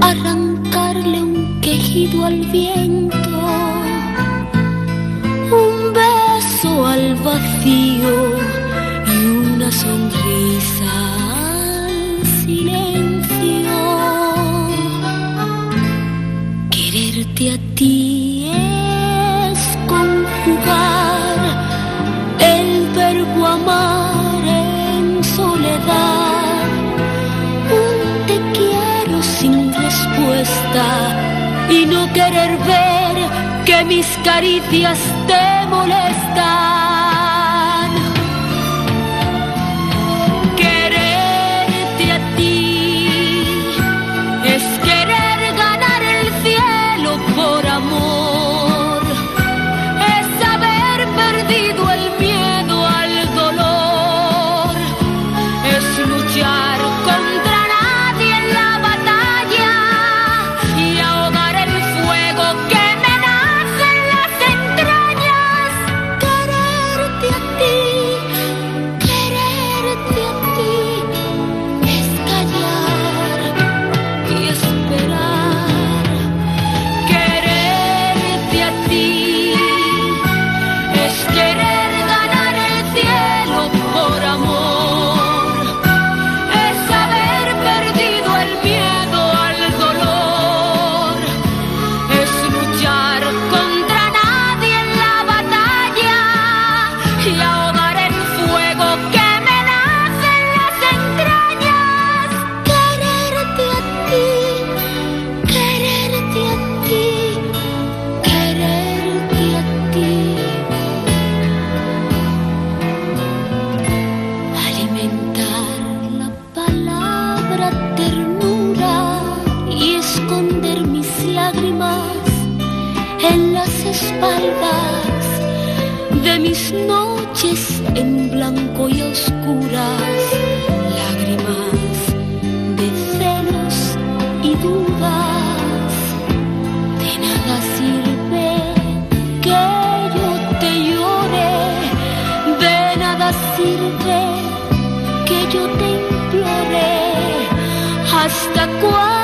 arrancarle un quejido al viento, un beso al vacío y una sonrisa al silencio. Quererte a ti es conjugar el verbo amar en soledad. Y no querer ver que mis caricias te molestan. Espaldas de mis noches en blanco y oscuras, lágrimas de celos y dudas. De nada sirve que yo te llore, de nada sirve que yo te implore. ¿Hasta cuándo?